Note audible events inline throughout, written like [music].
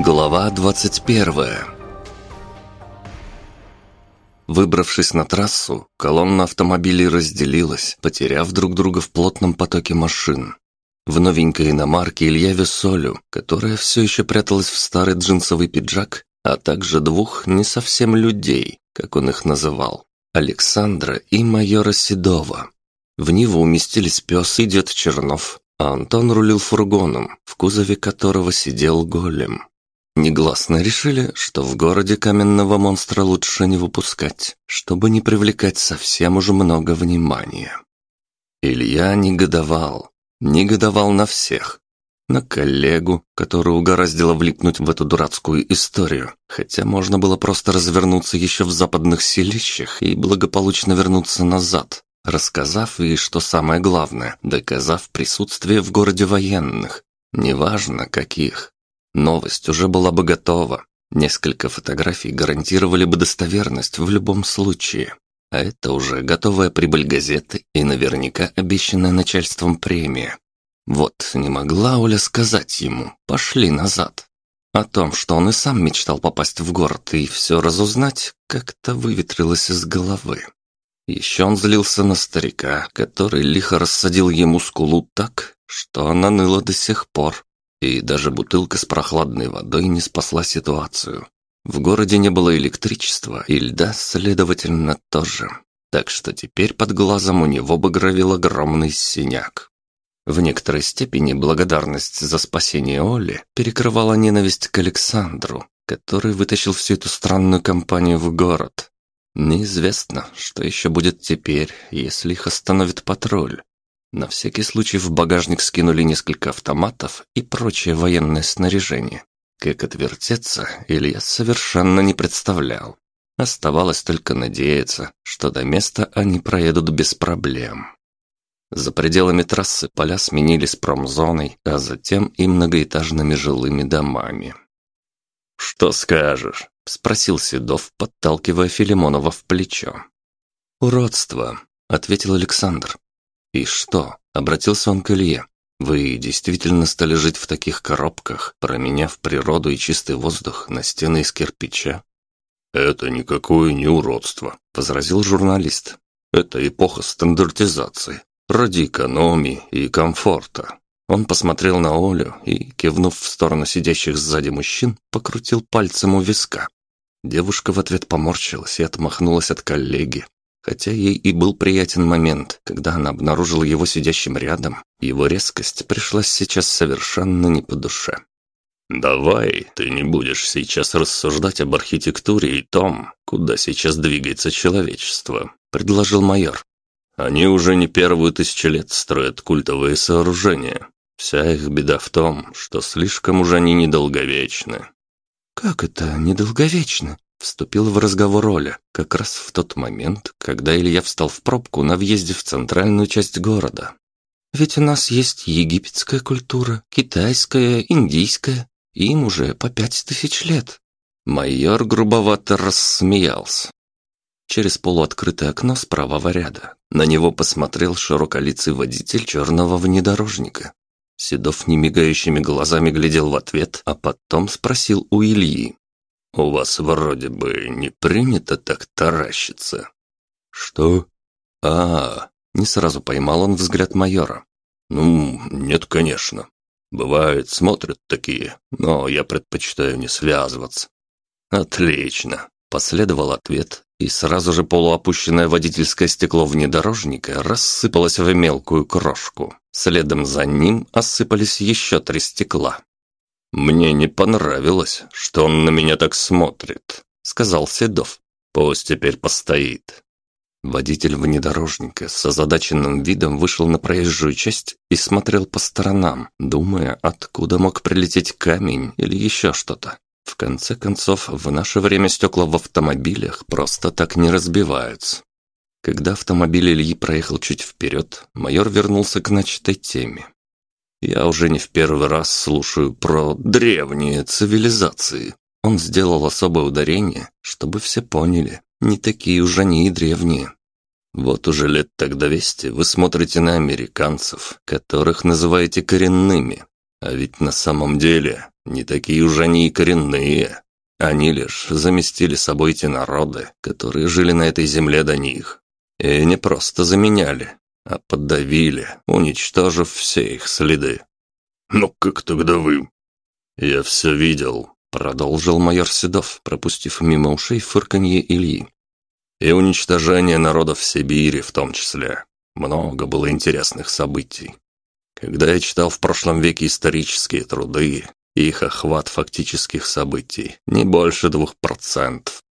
Глава 21 Выбравшись на трассу, колонна автомобилей разделилась, потеряв друг друга в плотном потоке машин. В новенькой иномарке Илья Весолю, которая все еще пряталась в старый джинсовый пиджак, а также двух не совсем людей, как он их называл, Александра и майора Седова. В Ниву уместились пес и дед Чернов, а Антон рулил фургоном, в кузове которого сидел голем. Негласно решили, что в городе каменного монстра лучше не выпускать, чтобы не привлекать совсем уже много внимания. Илья негодовал, негодовал на всех. На коллегу, который угораздило влипнуть в эту дурацкую историю, хотя можно было просто развернуться еще в западных селищах и благополучно вернуться назад, рассказав и, что самое главное, доказав присутствие в городе военных, неважно каких. Новость уже была бы готова. Несколько фотографий гарантировали бы достоверность в любом случае. А это уже готовая прибыль газеты и наверняка обещанная начальством премия. Вот не могла Оля сказать ему «пошли назад». О том, что он и сам мечтал попасть в город и все разузнать, как-то выветрилось из головы. Еще он злился на старика, который лихо рассадил ему скулу так, что она ныла до сих пор. И даже бутылка с прохладной водой не спасла ситуацию. В городе не было электричества и льда, следовательно, тоже. Так что теперь под глазом у него багровил огромный синяк. В некоторой степени благодарность за спасение Оли перекрывала ненависть к Александру, который вытащил всю эту странную компанию в город. Неизвестно, что еще будет теперь, если их остановит патруль. На всякий случай в багажник скинули несколько автоматов и прочее военное снаряжение. Как отвертеться, Илья совершенно не представлял. Оставалось только надеяться, что до места они проедут без проблем. За пределами трассы поля сменились промзоной, а затем и многоэтажными жилыми домами. «Что скажешь?» — спросил Седов, подталкивая Филимонова в плечо. «Уродство», — ответил Александр. «И что?» – обратился он к Илье. «Вы действительно стали жить в таких коробках, променяв природу и чистый воздух на стены из кирпича?» «Это никакое не уродство», – возразил журналист. «Это эпоха стандартизации, ради экономии и комфорта». Он посмотрел на Олю и, кивнув в сторону сидящих сзади мужчин, покрутил пальцем у виска. Девушка в ответ поморщилась и отмахнулась от коллеги, Хотя ей и был приятен момент, когда она обнаружила его сидящим рядом, его резкость пришлась сейчас совершенно не по душе. «Давай, ты не будешь сейчас рассуждать об архитектуре и том, куда сейчас двигается человечество», — предложил майор. «Они уже не первую тысячу лет строят культовые сооружения. Вся их беда в том, что слишком уже они недолговечны». «Как это недолговечно?» Вступил в разговор Оля, как раз в тот момент, когда Илья встал в пробку на въезде в центральную часть города. «Ведь у нас есть египетская культура, китайская, индийская, им уже по пять тысяч лет». Майор грубовато рассмеялся. Через полуоткрытое окно с правого ряда на него посмотрел широколицый водитель черного внедорожника. Седов немигающими глазами глядел в ответ, а потом спросил у Ильи. «У вас вроде бы не принято так таращиться». «Что?» «А, не сразу поймал он взгляд майора. «Ну, нет, конечно. Бывает, смотрят такие, но я предпочитаю не связываться». «Отлично», — последовал ответ, и сразу же полуопущенное водительское стекло внедорожника рассыпалось в мелкую крошку. Следом за ним осыпались еще три стекла. «Мне не понравилось, что он на меня так смотрит», — сказал Седов. «Пусть теперь постоит». Водитель внедорожника с озадаченным видом вышел на проезжую часть и смотрел по сторонам, думая, откуда мог прилететь камень или еще что-то. В конце концов, в наше время стекла в автомобилях просто так не разбиваются. Когда автомобиль Ильи проехал чуть вперед, майор вернулся к начатой теме. Я уже не в первый раз слушаю про древние цивилизации. Он сделал особое ударение, чтобы все поняли, не такие уж они и древние. Вот уже лет так двести вы смотрите на американцев, которых называете коренными. А ведь на самом деле Не такие уж они и коренные. Они лишь заместили собой те народы, которые жили на этой земле до них. И не просто заменяли, а подавили, уничтожив все их следы. «Ну как тогда вы?» «Я все видел», — продолжил майор Седов, пропустив мимо ушей фырканье Ильи. «И уничтожение народов Сибири в том числе. Много было интересных событий. Когда я читал в прошлом веке исторические труды, их охват фактических событий не больше двух процентов.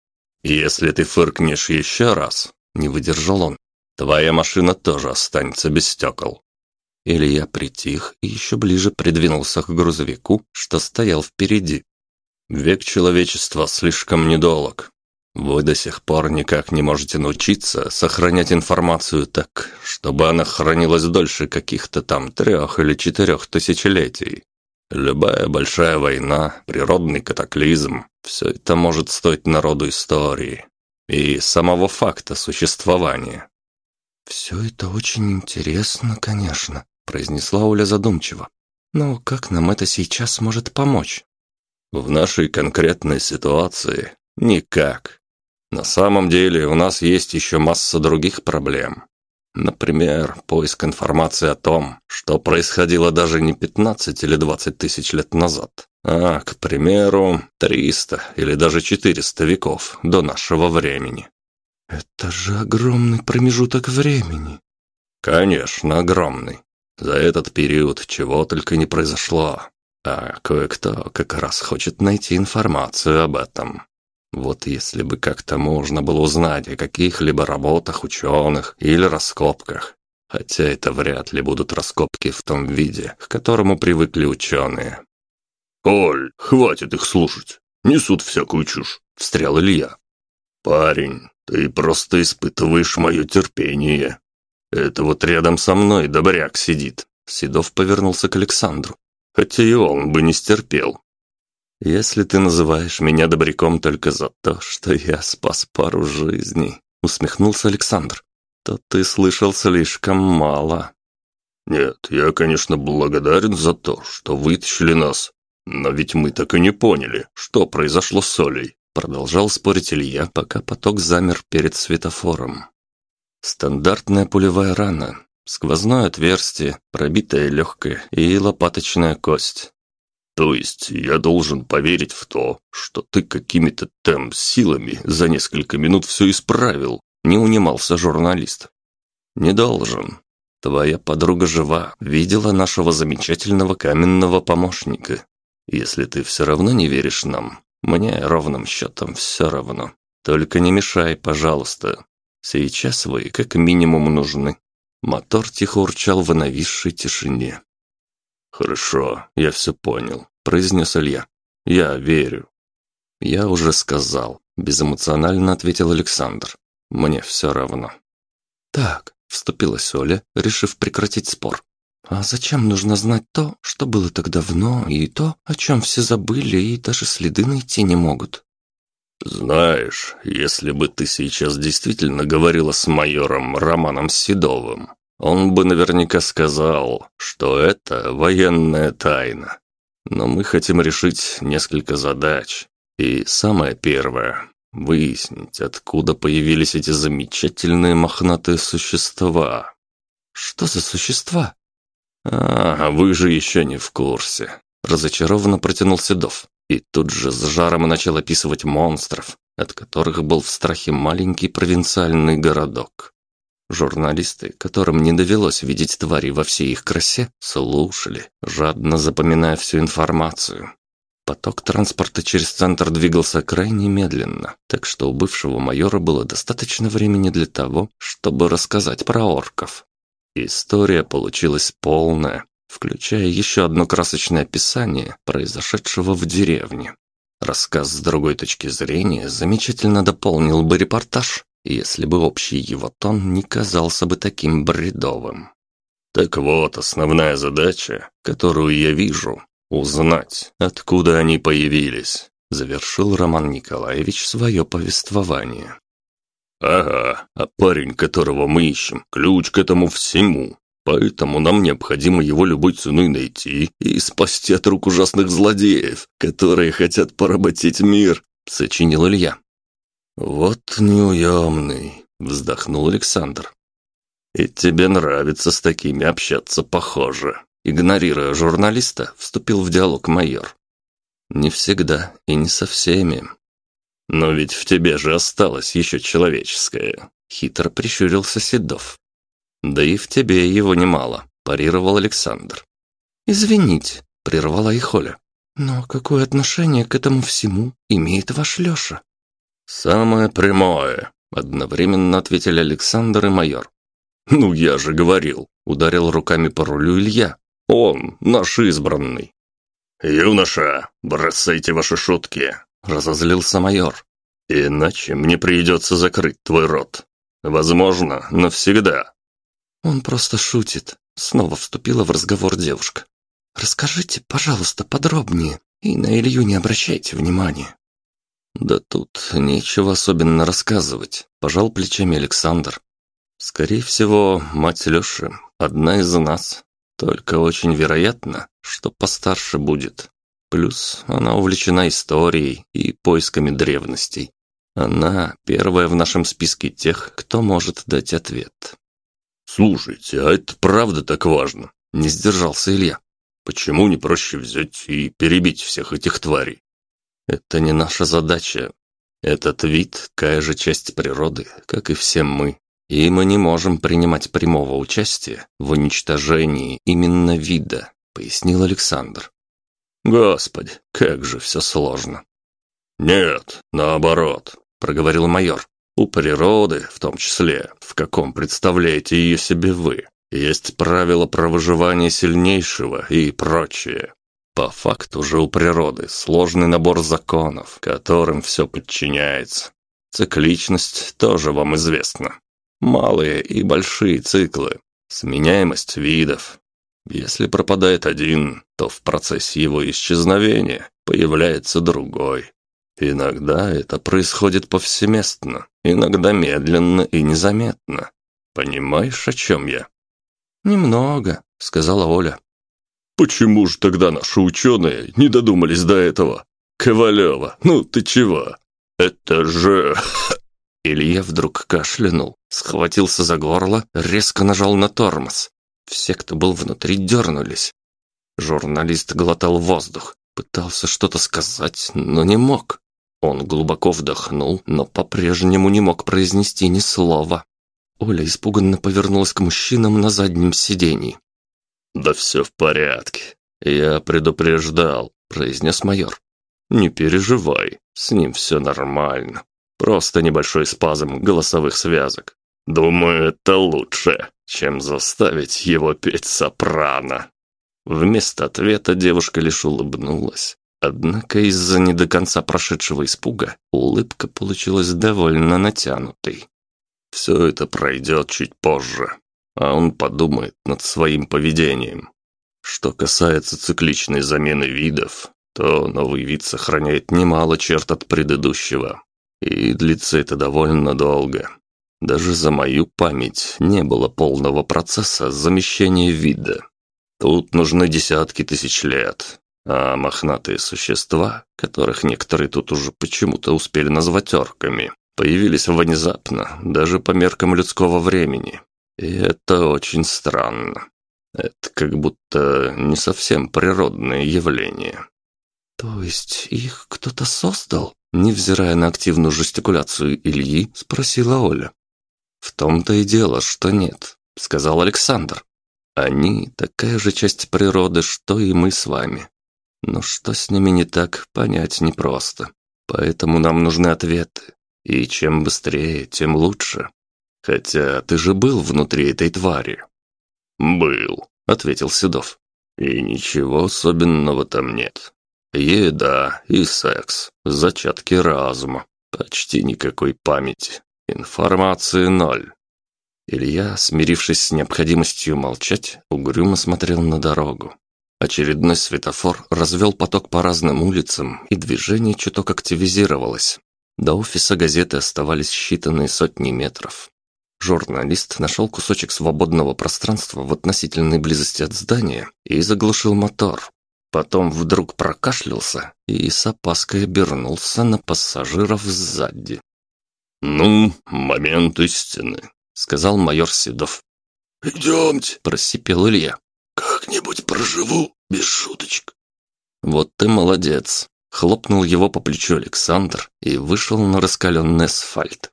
Если ты фыркнешь еще раз, не выдержал он, твоя машина тоже останется без стекол. Илья притих и еще ближе придвинулся к грузовику, что стоял впереди. Век человечества слишком недолг. Вы до сих пор никак не можете научиться сохранять информацию так, чтобы она хранилась дольше каких-то там трех или четырех тысячелетий. Любая большая война, природный катаклизм – все это может стоить народу истории и самого факта существования. «Все это очень интересно, конечно», произнесла Оля задумчиво. «Но как нам это сейчас может помочь?» «В нашей конкретной ситуации никак. На самом деле у нас есть еще масса других проблем. Например, поиск информации о том, что происходило даже не 15 или 20 тысяч лет назад, а, к примеру, 300 или даже 400 веков до нашего времени. Это же огромный промежуток времени. Конечно, огромный. За этот период чего только не произошло. А кое-кто как раз хочет найти информацию об этом. Вот если бы как-то можно было узнать о каких-либо работах ученых или раскопках. Хотя это вряд ли будут раскопки в том виде, к которому привыкли ученые. «Оль, хватит их слушать. Несут всякую чушь», — встрял Илья. «Парень, ты просто испытываешь мое терпение. «Это вот рядом со мной добряк сидит». Седов повернулся к Александру. «Хотя и он бы не стерпел». «Если ты называешь меня добряком только за то, что я спас пару жизней», усмехнулся Александр, «то ты слышал слишком мало». «Нет, я, конечно, благодарен за то, что вытащили нас. Но ведь мы так и не поняли, что произошло с Олей», продолжал спорить Илья, пока поток замер перед светофором. Стандартная пулевая рана, сквозное отверстие, пробитая легкая и лопаточная кость. То есть я должен поверить в то, что ты какими-то там силами за несколько минут все исправил, не унимался журналист. Не должен. Твоя подруга жива, видела нашего замечательного каменного помощника. Если ты все равно не веришь нам, мне ровным счетом все равно. Только не мешай, пожалуйста. Сейчас вы как минимум нужны. Мотор тихо урчал в нависшей тишине. «Хорошо, я все понял», — произнес Илья. «Я верю». «Я уже сказал», — безэмоционально ответил Александр. «Мне все равно». «Так», — вступилась Оля, решив прекратить спор. «А зачем нужно знать то, что было так давно, и то, о чем все забыли и даже следы найти не могут?» «Знаешь, если бы ты сейчас действительно говорила с майором Романом Седовым, он бы наверняка сказал, что это военная тайна. Но мы хотим решить несколько задач. И самое первое – выяснить, откуда появились эти замечательные мохнатые существа». «Что за существа?» «А, вы же еще не в курсе», – разочарованно протянул Седов и тут же с жаром начал описывать монстров, от которых был в страхе маленький провинциальный городок. Журналисты, которым не довелось видеть твари во всей их красе, слушали, жадно запоминая всю информацию. Поток транспорта через центр двигался крайне медленно, так что у бывшего майора было достаточно времени для того, чтобы рассказать про орков. История получилась полная, включая еще одно красочное описание произошедшего в деревне. Рассказ с другой точки зрения замечательно дополнил бы репортаж, если бы общий его тон не казался бы таким бредовым. Так вот, основная задача, которую я вижу, узнать, откуда они появились, завершил Роман Николаевич свое повествование. Ага, а парень, которого мы ищем, ключ к этому всему, Поэтому нам необходимо его любой ценой найти и спасти от рук ужасных злодеев, которые хотят поработить мир», — сочинил Илья. «Вот неуемный», — вздохнул Александр. «И тебе нравится с такими общаться, похоже». Игнорируя журналиста, вступил в диалог майор. «Не всегда и не со всеми». «Но ведь в тебе же осталось еще человеческое», — хитро прищурился Седов. «Да и в тебе его немало», – парировал Александр. «Извините», – прервала их Оля. «Но какое отношение к этому всему имеет ваш Леша?» «Самое прямое», – одновременно ответили Александр и майор. «Ну, я же говорил», – ударил руками по рулю Илья. «Он наш избранный». «Юноша, бросайте ваши шутки», – разозлился майор. «Иначе мне придется закрыть твой рот. Возможно, навсегда». «Он просто шутит», — снова вступила в разговор девушка. «Расскажите, пожалуйста, подробнее, и на Илью не обращайте внимания». «Да тут нечего особенно рассказывать», – пожал плечами Александр. «Скорее всего, мать Лёши – одна из нас, только очень вероятно, что постарше будет. Плюс она увлечена историей и поисками древностей. Она первая в нашем списке тех, кто может дать ответ. «Слушайте, а это правда так важно?» – не сдержался Илья. «Почему не проще взять и перебить всех этих тварей?» «Это не наша задача. Этот вид – такая же часть природы, как и все мы. И мы не можем принимать прямого участия в уничтожении именно вида», – пояснил Александр. «Господи, как же все сложно!» «Нет, наоборот», – проговорил майор. У природы, в том числе, в каком представляете ее себе вы, есть правила про выживание сильнейшего и прочее. По факту же у природы сложный набор законов, которым все подчиняется. Цикличность тоже вам известна. Малые и большие циклы, сменяемость видов. Если пропадает один, то в процессе его исчезновения появляется другой. Иногда это происходит повсеместно, иногда медленно и незаметно. Понимаешь, о чем я?» «Немного», — сказала Оля. «Почему же тогда наши ученые не додумались до этого? Ковалева, ну ты чего? Это же...» [laughs] Илья вдруг кашлянул, схватился за горло, резко нажал на тормоз. Все, кто был внутри, дернулись. Журналист глотал воздух, пытался что-то сказать, но не мог. Он глубоко вдохнул, но по-прежнему не мог произнести ни слова. Оля испуганно повернулась к мужчинам на заднем сидении. «Да все в порядке. Я предупреждал», — произнес майор. «Не переживай, с ним все нормально. Просто небольшой спазм голосовых связок. Думаю, это лучше, чем заставить его петь сопрано». Вместо ответа девушка лишь улыбнулась. Однако из-за не до конца прошедшего испуга улыбка получилась довольно натянутой. «Все это пройдет чуть позже, а он подумает над своим поведением. Что касается цикличной замены видов, то новый вид сохраняет немало черт от предыдущего, и длится это довольно долго. Даже за мою память не было полного процесса замещения вида. Тут нужны десятки тысяч лет, а мохнатые существа, которых некоторые тут уже почему-то успели назвать орками, появились внезапно, даже по меркам людского времени. И это очень странно. Это как будто не совсем природное явление. То есть их кто-то создал? Невзирая на активную жестикуляцию Ильи, спросила Оля. «В том-то и дело, что нет», — сказал Александр. «Они такая же часть природы, что и мы с вами. Но что с ними не так, понять непросто. Поэтому нам нужны ответы. И чем быстрее, тем лучше. Хотя ты же был внутри этой твари. «Был», — ответил Седов. «И ничего особенного там нет. Еда и секс, зачатки разума, почти никакой памяти, информации ноль». Илья, смирившись с необходимостью молчать, угрюмо смотрел на дорогу. Очередной светофор развел поток по разным улицам, и движение чуток активизировалось. До офиса газеты оставались считанные сотни метров. Журналист нашел кусочек свободного пространства в относительной близости от здания и заглушил мотор. Потом вдруг прокашлялся и с опаской обернулся на пассажиров сзади. «Ну, момент истины», — сказал майор Седов. «Идемте», — просипел Илья. «Как-нибудь проживу без шуточек». «Вот ты молодец», — хлопнул его по плечу Александр и вышел на раскаленный асфальт.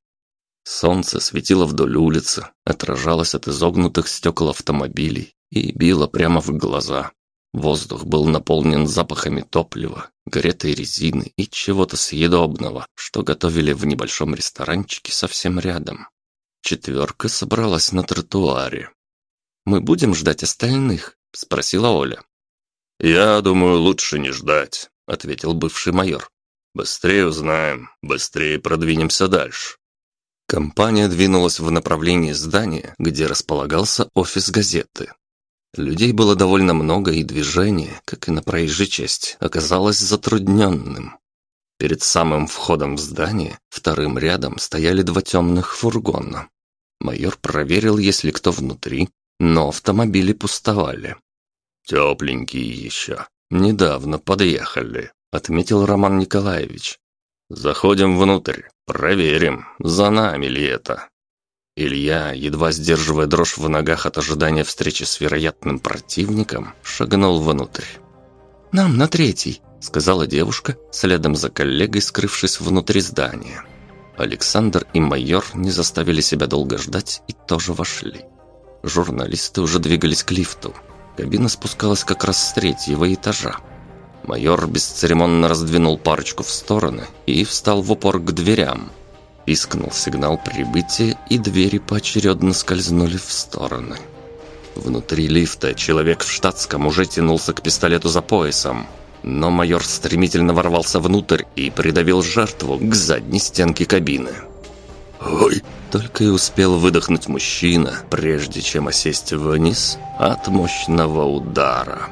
Солнце светило вдоль улицы, отражалось от изогнутых стекол автомобилей и било прямо в глаза. Воздух был наполнен запахами топлива, гретой резины и чего-то съедобного, что готовили в небольшом ресторанчике совсем рядом. Четверка собралась на тротуаре. «Мы будем ждать остальных?» – спросила Оля. «Я думаю, лучше не ждать», – ответил бывший майор. «Быстрее узнаем, быстрее продвинемся дальше». Компания двинулась в направлении здания, где располагался офис газеты. Людей было довольно много, и движение, как и на проезжей части, оказалось затрудненным. Перед самым входом в здание, вторым рядом, стояли два темных фургона. Майор проверил, есть ли кто внутри, но автомобили пустовали. «Тепленькие еще. Недавно подъехали», — отметил Роман Николаевич. «Заходим внутрь, проверим, за нами ли это». Илья, едва сдерживая дрожь в ногах от ожидания встречи с вероятным противником, шагнул внутрь. «Нам на третий», — сказала девушка, следом за коллегой, скрывшись внутри здания. Александр и майор не заставили себя долго ждать и тоже вошли. Журналисты уже двигались к лифту. Кабина спускалась как раз с третьего этажа. Майор бесцеремонно раздвинул парочку в стороны и встал в упор к дверям. Пискнул сигнал прибытия, и двери поочередно скользнули в стороны. Внутри лифта человек в штатском уже тянулся к пистолету за поясом. Но майор стремительно ворвался внутрь и придавил жертву к задней стенке кабины. «Ой!» Только и успел выдохнуть мужчина, прежде чем осесть вниз от мощного удара.